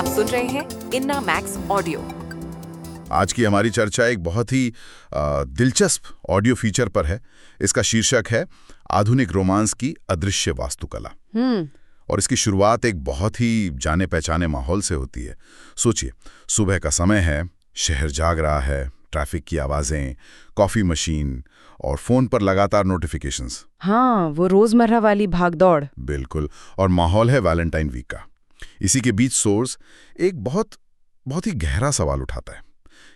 आप सुन रहे हैं इन्ना मैक्स ऑडियो। आज की हमारी चर्चा एक बहुत ही दिलचस्प ऑडियो फीचर पर है। इसका शीर्षक है आधुनिक रोमांस की अदृश्य वास्तुकला। हम्म। और इसकी शुरुआत एक बहुत ही जाने पहचाने माहौल से होती है। सोचिए सुबह का समय है शहर जाग रहा है ट्रैफ़िक की आवाज़ें कॉफ़ी मशीन और फ़ोन पर लगातार नोटिफिकेशंस। हाँ वो रोज़मर्रा वाली भागदौड़। बिल्कुल और माहौल है वैलेंटाइन वीक का। इसी के बीच सोर्स एक बहुत बहुत ही गहरा सवाल उठाता है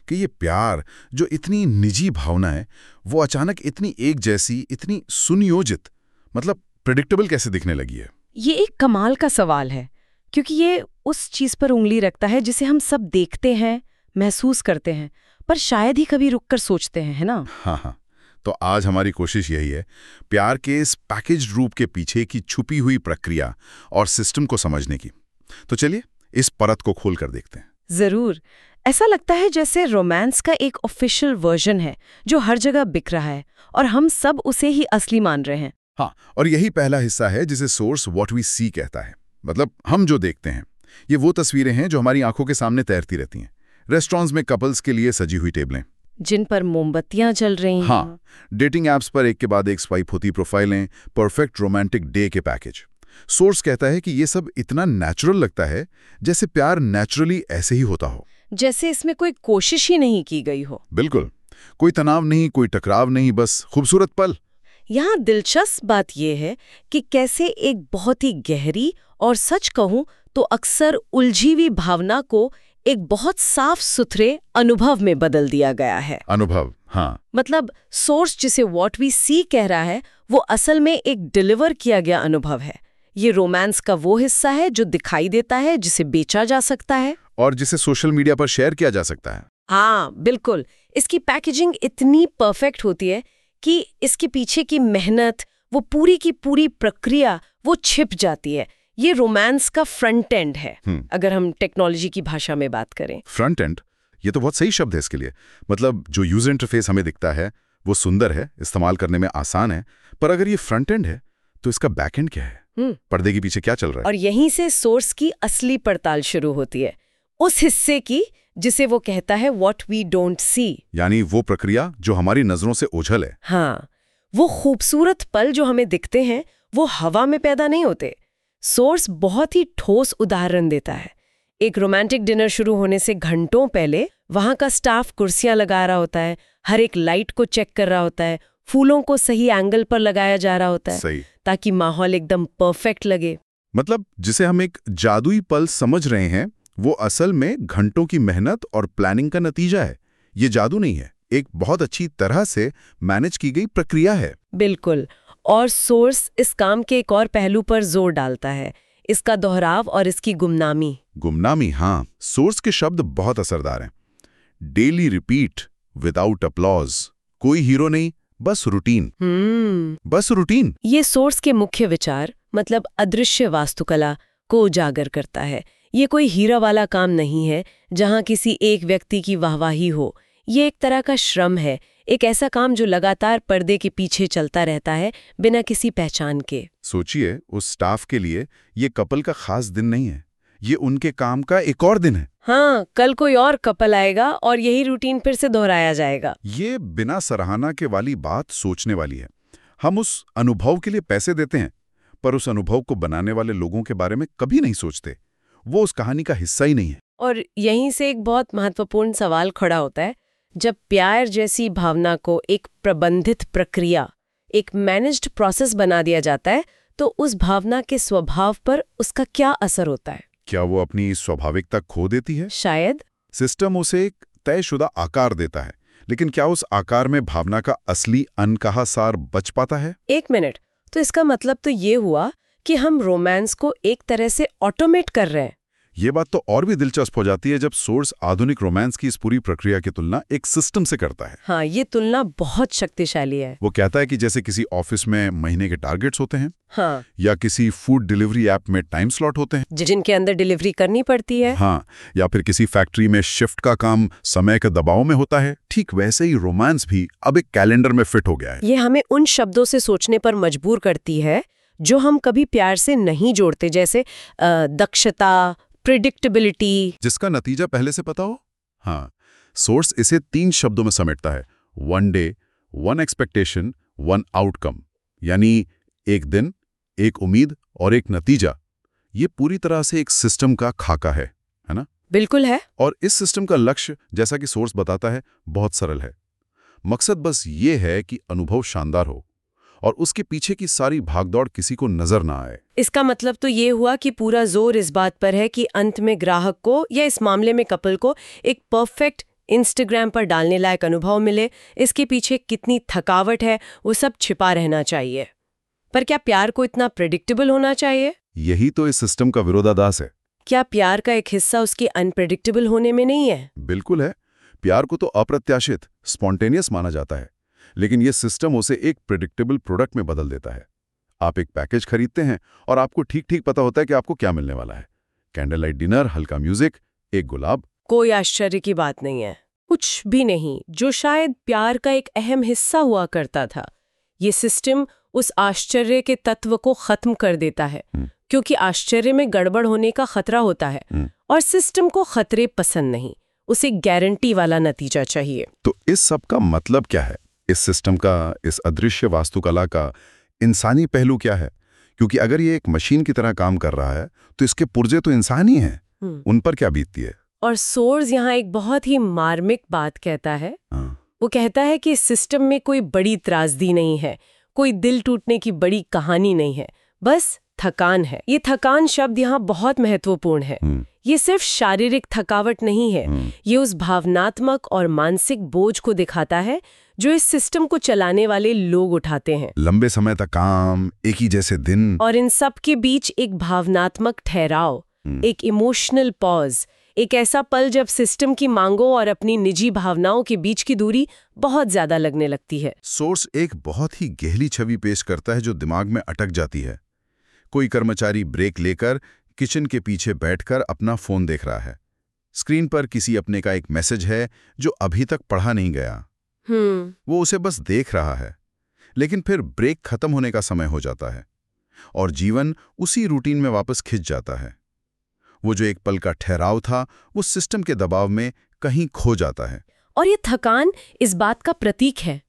कि ये प्यार जो इतनी निजी भावना है वो अचानक इतनी एक जैसी इतनी सुनियोजित मतलब प्रिडिक्टेबल कैसे दिखने लगी है? ये एक कमाल का सवाल है क्योंकि ये उस चीज़ पर उंगली रखता है जिसे हम सब देखते हैं महसूस करते हैं पर शायद ही कभी रुककर सोचते हैं है ना? हाँ हाँ। तो आज हमारी कोशिश यही है प्यार के इस पैकेज रूप के पीछे की छुपी हुई प्रक्रिया और सिस्टम को समझने की। तो चलिए इस परत को खोल कर देखते हैं। ज़रूर। ऐसा लगता है जैसे रोमांस का एक ऑफिशियल वर्जन है जो हर जगह बिक रहा है और हम सब उसे ही असली मान रहे हैं। हाँ और यही पहला हिस्सा है जिसे सोर्स वॉट वी सी कहता है। मतलब हम जो देखते हैं ये वो तस्वीरें हैं जो हमारी आँखों के सामने तैरती रहती हैं। रेस्टोरेंट्स में कपल्स के लिए सजी हुई टेबलें। जिन पर मोमबत्तियाँ जल रही हैं। हाँ डेटिंग ऐप्स पर एक के बाद एक स्वाइप होती प्रोफाइलें परफेक्ट रोमांटिक डे के पैकेज सोर्स कहता है कि ये सब इतना नेचुरल लगता है जैसे प्यार नेचुरली ऐसे ही होता हो। जैसे इसमें कोई कोशिश ही नहीं की गई हो। बिल्कुल। कोई तनाव नहीं कोई टकराव नहीं बस खूबसूरत पल। यहाँ दिलचस्प बात यह है कि कैसे एक बहुत ही गहरी और सच कहूँ तो अक्सर उलझी हुई भावना को एक बहुत साफ़ सुथरे अनुभव में बदल दिया गया है। अनुभव हाँ। मतलब सोर्स जिसे वॉट वी सी कह रहा है वो असल में एक डिलीवर किया गया अनुभव है। ये रोमांस का वो हिस्सा है जो दिखाई देता है जिसे बेचा जा सकता है। और जिसे सोशल मीडिया पर शेयर किया जा सकता है। हाँ बिल्कुल। इसकी पैकेजिंग इतनी परफेक्ट होती है कि इसके पीछे की मेहनत वो पूरी की पूरी प्रक्रिया वो छिप जाती है। ये रोमांस का फ्रंट एंड है हम्म। अगर हम टेक्नोलॉजी की भाषा में बात करें। फ्रंट एंड ये तो बहुत सही शब्द है इसके लिए। मतलब जो यूज़र इंटरफेस हमें दिखता है वो सुंदर है इस्तेमाल करने में आसान है पर अगर ये फ्रंट एंड है तो इसका बैक एंड क्या है। पर्दे के पीछे क्या चल रहा है? और यहीं से सोर्स की असली पड़ताल शुरू होती है। उस हिस्से की जिसे वो कहता है वॉट वी डोंट सी यानी वो प्रक्रिया जो हमारी नज़रों से ओझल है। हाँ वो खूबसूरत पल जो हमें दिखते हैं वो हवा में पैदा नहीं होते। सोर्स बहुत ही ठोस उदाहरण देता है। एक रोमांटिक डिनर शुरू होने से घंटों पहले वहाँ का स्टाफ कुर्सियाँ लगा रहा होता है हर एक लाइट को चेक कर रहा होता है फूलों को सही एंगल पर लगाया जा रहा होता है सही। ताकि माहौल एकदम परफेक्ट लगे। मतलब जिसे हम एक जादुई पल समझ रहे हैं वो असल में घंटों की मेहनत और प्लानिंग का नतीजा है। ये जादू नहीं है एक बहुत अच्छी तरह से मैनेज की गई प्रक्रिया है। बिल्कुल और सोर्स इस काम के एक और पहलू पर ज़ोर डालता है इसका दोहराव और इसकी गुमनामी। गुमनामी हाँ सोर्स के शब्द बहुत असरदार हैं। डेली रिपीट विदाउट अप्लॉज कोई हीरो नहीं बस रूटीन। हम्म। बस रूटीन। ये सोर्स के मुख्य विचार मतलब अदृश्य वास्तुकला को उजागर करता है। ये कोई हीरा वाला काम नहीं है जहाँ किसी एक व्यक्ति की वाहवाही हो। ये एक तरह का श्रम है एक ऐसा काम जो लगातार पर्दे के पीछे चलता रहता है बिना किसी पहचान के। सोचिए उस स्टाफ के लिए ये कपल का खास दिन नहीं है। ये उनके काम का एक और दिन है। हाँ कल कोई और कपल आएगा और यही रूटीन फिर से दोहराया जाएगा। ये बिना सराहना के वाली बात सोचने वाली है। हम उस अनुभव के लिए पैसे देते हैं पर उस अनुभव को बनाने वाले लोगों के बारे में कभी नहीं सोचते। वो उस कहानी का हिस्सा ही नहीं है। और यहीं से एक बहुत महत्वपूर्ण सवाल खड़ा होता है जब प्यार जैसी भावना को एक प्रबंधित प्रक्रिया एक मैनेज्ड प्रोसेस बना दिया जाता है तो उस भावना के स्वभाव पर उसका क्या असर होता है? क्या वो अपनी स्वाभाविकता खो देती है? शायद। सिस्टम उसे एक तयशुदा आकार देता है लेकिन क्या उस आकार में भावना का असली अनकहा सार बच पाता है? एक मिनट तो इसका मतलब तो ये हुआ कि हम रोमांस को एक तरह से ऑटोमेट कर रहे हैं। ये बात तो और भी दिलचस्प हो जाती है जब सोर्स आधुनिक रोमांस की इस पूरी प्रक्रिया की तुलना एक सिस्टम से करता है। हाँ ये तुलना बहुत शक्तिशाली है। वो कहता है कि जैसे किसी ऑफ़िस में महीने के टारगेट्स होते हैं हाँ। या किसी फ़ूड डिलीवरी ऐप में टाइम स्लॉट होते हैं। जिनके अंदर डिलीवरी करनी पड़ती है। हाँ या फिर किसी फैक्ट्री में शिफ्ट का काम समय के दबाव में होता है। ठीक वैसे ही रोमांस भी अब एक कैलेंडर में फिट हो गया है। ये हमें उन शब्दों से सोचने पर मजबूर करती है जो हम कभी प्यार से नहीं जोड़ते जैसे दक्षता प्रिडिक्टेबिलिटी जिसका नतीजा पहले से पता हो? हाँ सोर्स इसे तीन शब्दों में समेटता है। One day one expectation one outcome यानी एक दिन एक उम्मीद और एक नतीजा। ये पूरी तरह से एक सिस्टम का खाका है है ना? बिल्कुल है। और इस सिस्टम का लक्ष्य जैसा कि सोर्स बताता है बहुत सरल है। मकसद बस ये है कि अनुभव शानदार हो। और उसके पीछे की सारी भागदौड़ किसी को नज़र ना आए। इसका मतलब तो ये हुआ कि पूरा ज़ोर इस बात पर है कि अंत में ग्राहक को या इस मामले में कपल को एक परफेक्ट इंस्टाग्राम पर डालने लायक अनुभव मिले। इसके पीछे कितनी थकावट है वो सब छिपा रहना चाहिए। पर क्या प्यार को इतना प्रेडिक्टेबल होना चाहिए? यही तो इस सिस्टम का विरोधादास है। क्या प्यार का एक हिस्सा उसके अनप्रेडिक्टेबल होने में नहीं है? बिल्कुल है। प्यार को तो अप्रत्याशित स्पॉन्टेनियस माना जाता है। लेकिन ये सिस्टम उसे एक प्रिडिक्टेबल प्रोडक्ट में बदल देता है। आप एक पैकेज खरीदते हैं और आपको ठीक ठीक पता होता है कि आपको क्या मिलने वाला है। कैंडल लाइट डिनर हल्का म्यूज़िक एक गुलाब। कोई आश्चर्य की बात नहीं है। कुछ भी नहीं जो शायद प्यार का एक अहम हिस्सा हुआ करता था। ये सिस्टम उस आश्चर्य के तत्व को खत्म कर देता है हम्म। क्योंकि आश्चर्य में गड़बड़ होने का खतरा होता है हम्म। और सिस्टम को खतरे पसंद नहीं उसे गारंटी वाला नतीजा चाहिए। तो इस सब का मतलब क्या है? इस सिस्टम का इस अदृश्य वास्तुकला का इंसानी पहलू क्या है? क्योंकि अगर ये एक मशीन की तरह काम कर रहा है तो इसके पुर्जे तो इंसान ही हैं। हम्म। उन पर क्या बीतती है? और सोर्स यहाँ एक बहुत ही मार्मिक बात कहता है। हाँ। वो कहता है कि इस सिस्टम में कोई बड़ी त्रासदी नहीं है कोई दिल टूटने की बड़ी कहानी नहीं है बस थकान है। ये थकान शब्द यहाँ बहुत महत्वपूर्ण है। हम्म, ये सिर्फ़ शारीरिक थकावट नहीं है। हम्म, ये उस भावनात्मक और मानसिक बोझ को दिखाता है जो इस सिस्टम को चलाने वाले लोग उठाते हैं। लंबे समय तक काम एक ही जैसे दिन। और इन सब के बीच एक भावनात्मक ठहराव हम्म। एक इमोशनल पॉज एक ऐसा पल जब सिस्टम की मांगों और अपनी निजी भावनाओं के बीच की दूरी बहुत ज़्यादा लगने लगती है। सोर्स एक बहुत ही गहरी छवि पेश करता है जो दिमाग में अटक जाती है। कोई कर्मचारी ब्रेक लेकर किचन के पीछे बैठकर अपना फ़ोन देख रहा है। स्क्रीन पर किसी अपने का एक मैसेज है जो अभी तक पढ़ा नहीं गया। हम्म। वो उसे बस देख रहा है लेकिन फिर ब्रेक खत्म होने का समय हो जाता है और जीवन उसी रूटीन में वापस खिंच जाता है। वो जो एक पल का ठहराव था वो सिस्टम के दबाव में कहीं खो जाता है। और ये थकान इस बात का प्रतीक है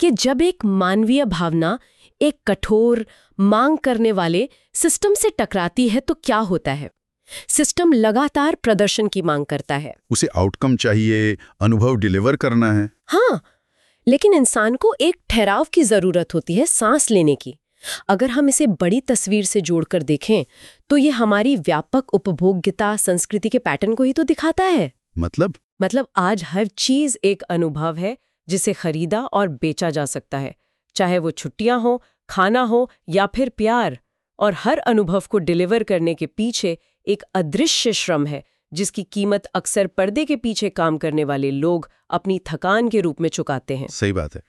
कि जब एक मानवीय भावना एक कठोर मांग करने वाले सिस्टम से टकराती है तो क्या होता है? सिस्टम लगातार प्रदर्शन की मांग करता है। उसे आउटकम चाहिए अनुभव डिलीवर करना है। हाँ लेकिन इंसान को एक ठहराव की ज़रूरत होती है सांस लेने की। अगर हम इसे बड़ी तस्वीर से जोड़कर देखें तो ये हमारी व्यापक उपभोग्यता संस्कृति के पैटर्न को ही तो दिखाता है। मतलब? मतलब आज हर चीज़ एक अनुभव है जिसे खरीदा और बेचा जा सकता है। चाहे वो छुट्टियाँ हो खाना हो या फिर प्यार और हर अनुभव को डिलीवर करने के पीछे एक अदृश्य श्रम है जिसकी कीमत अक्सर पर्दे के पीछे काम करने वाले लोग अपनी थकान के रूप में चुकाते हैं। सही बात है।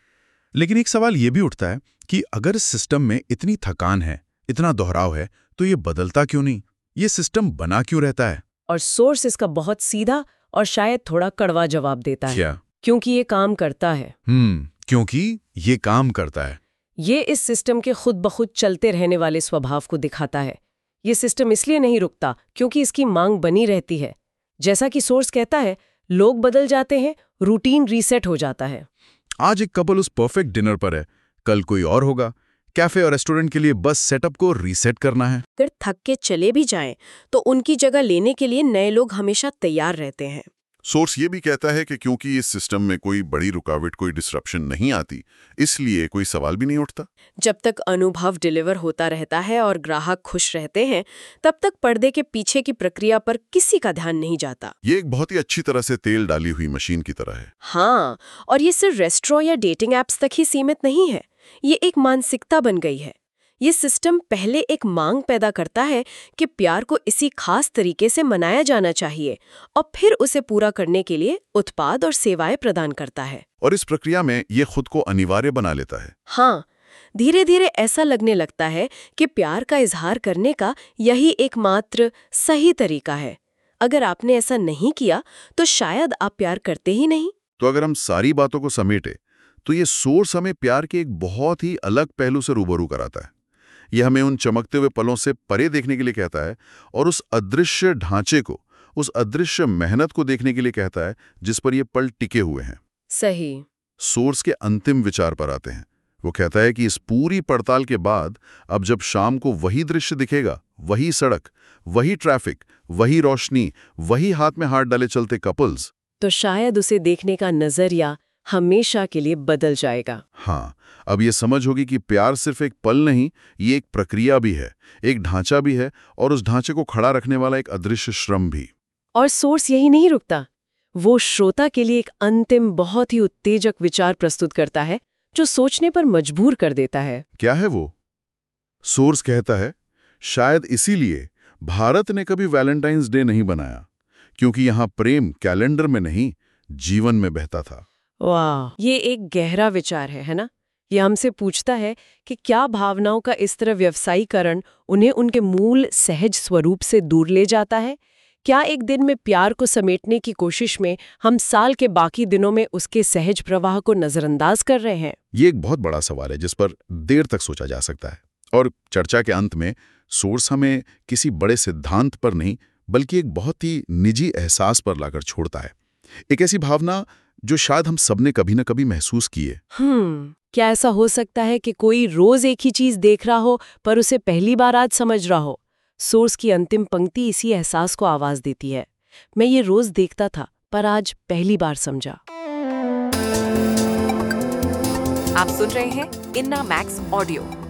लेकिन एक सवाल ये भी उठता है कि अगर सिस्टम में इतनी थकान है इतना दोहराव है तो ये बदलता क्यों नहीं? ये सिस्टम बना क्यों रहता है? और सोर्स इसका बहुत सीधा और शायद थोड़ा कड़वा जवाब देता है क्या? क्योंकि ये काम करता है। हम्म। क्योंकि ये काम करता है। ये इस सिस्टम के खुद ब खुद चलते रहने वाले स्वभाव को दिखाता है। ये सिस्टम इसलिए नहीं रुकता क्योंकि इसकी मांग बनी रहती है। जैसा कि सोर्स कहता है लोग बदल जाते हैं रूटीन रीसेट हो जाता है। आज एक कपल उस परफेक्ट डिनर पर है। कल कोई और होगा। कैफ़े और रेस्टोरेंट के लिए बस सेटअप को रीसेट करना है। अगर थक के चले भी जाएँ तो उनकी जगह लेने के लिए नए लोग हमेशा तैयार रहते हैं। सोर्स ये भी कहता है कि क्योंकि इस सिस्टम में कोई बड़ी रुकावट कोई डिस्रप्शन नहीं आती इसलिए कोई सवाल भी नहीं उठता। जब तक अनुभव डिलीवर होता रहता है और ग्राहक खुश रहते हैं तब तक पर्दे के पीछे की प्रक्रिया पर किसी का ध्यान नहीं जाता। ये एक बहुत ही अच्छी तरह से तेल डाली हुई मशीन की तरह है। हाँ और ये सिर्फ़ रेस्टोरेंट या डेटिंग एप्स तक ही सीमित नहीं है ये एक मानसिकता बन गई है। ये सिस्टम पहले एक मांग पैदा करता है कि प्यार को इसी खास तरीके से मनाया जाना चाहिए और फिर उसे पूरा करने के लिए उत्पाद और सेवाएँ प्रदान करता है। और इस प्रक्रिया में ये खुद को अनिवार्य बना लेता है। हाँ धीरे धीरे ऐसा लगने लगता है कि प्यार का इजहार करने का यही एकमात्र सही तरीका है। अगर आपने ऐसा नहीं किया तो शायद आप प्यार करते ही नहीं। तो अगर हम सारी बातों को समेटे तो ये सोर्स हमें प्यार के एक बहुत ही अलग पहलू से रूबरू कराता है। ये हमें उन चमकते हुए पलों से परे देखने के लिए कहता है और उस अदृश्य ढांचे को उस अदृश्य मेहनत को देखने के लिए कहता है जिस पर ये पल टिके हुए हैं। सही। सोर्स के अंतिम विचार पर आते हैं। वो कहता है कि इस पूरी पड़ताल के बाद अब जब शाम को वही दृश्य दिखेगा वही सड़क वही ट्रैफ़िक वही रोशनी वही हाथ में हाथ डाले चलते कपल्स तो शायद उसे देखने का नज़रिया हमेशा के लिए बदल जाएगा। हाँ अब ये समझ होगी कि प्यार सिर्फ़ एक पल नहीं ये एक प्रक्रिया भी है एक ढांचा भी है और उस ढांचे को खड़ा रखने वाला एक अदृश्य श्रम भी। और सोर्स यही नहीं रुकता। वो श्रोता के लिए एक अंतिम बहुत ही उत्तेजक विचार प्रस्तुत करता है जो सोचने पर मजबूर कर देता है। क्या है वो? सोर्स कहता है शायद इसीलिए भारत ने कभी वैलेंटाइंस डे नहीं बनाया क्योंकि यहाँ प्रेम कैलेंडर में नहीं जीवन में बहता था। वाह। ये एक गहरा विचार है है ना? ये हमसे पूछता है कि क्या भावनाओं का इस तरह व्यवसायीकरण उन्हें उनके मूल सहज स्वरूप से दूर ले जाता है? क्या एक दिन में प्यार को समेटने की कोशिश में हम साल के बाकी दिनों में उसके सहज प्रवाह को नजरअंदाज कर रहे हैं? ये एक बहुत बड़ा सवाल है जिस पर देर तक सोचा जा सकता है। और चर्चा के अंत में सोर्स हमें किसी बड़े सिद्धांत पर नहीं बल्कि एक बहुत ही निजी एहसास पर लाकर छोड़ता है। एक ऐसी भावना जो शायद हम सबने कभी न कभी महसूस की है हम्म क्या ऐसा हो सकता है कि कोई रोज एक ही चीज़ देख रहा हो पर उसे पहली बार आज समझ रहा हो? सोर्स की अंतिम पंक्ति इसी एहसास को आवाज़ देती है। मैं ये रोज देखता था पर आज पहली बार समझा। आप सुन रहे हैं इन्ना मैक्स ऑडियो।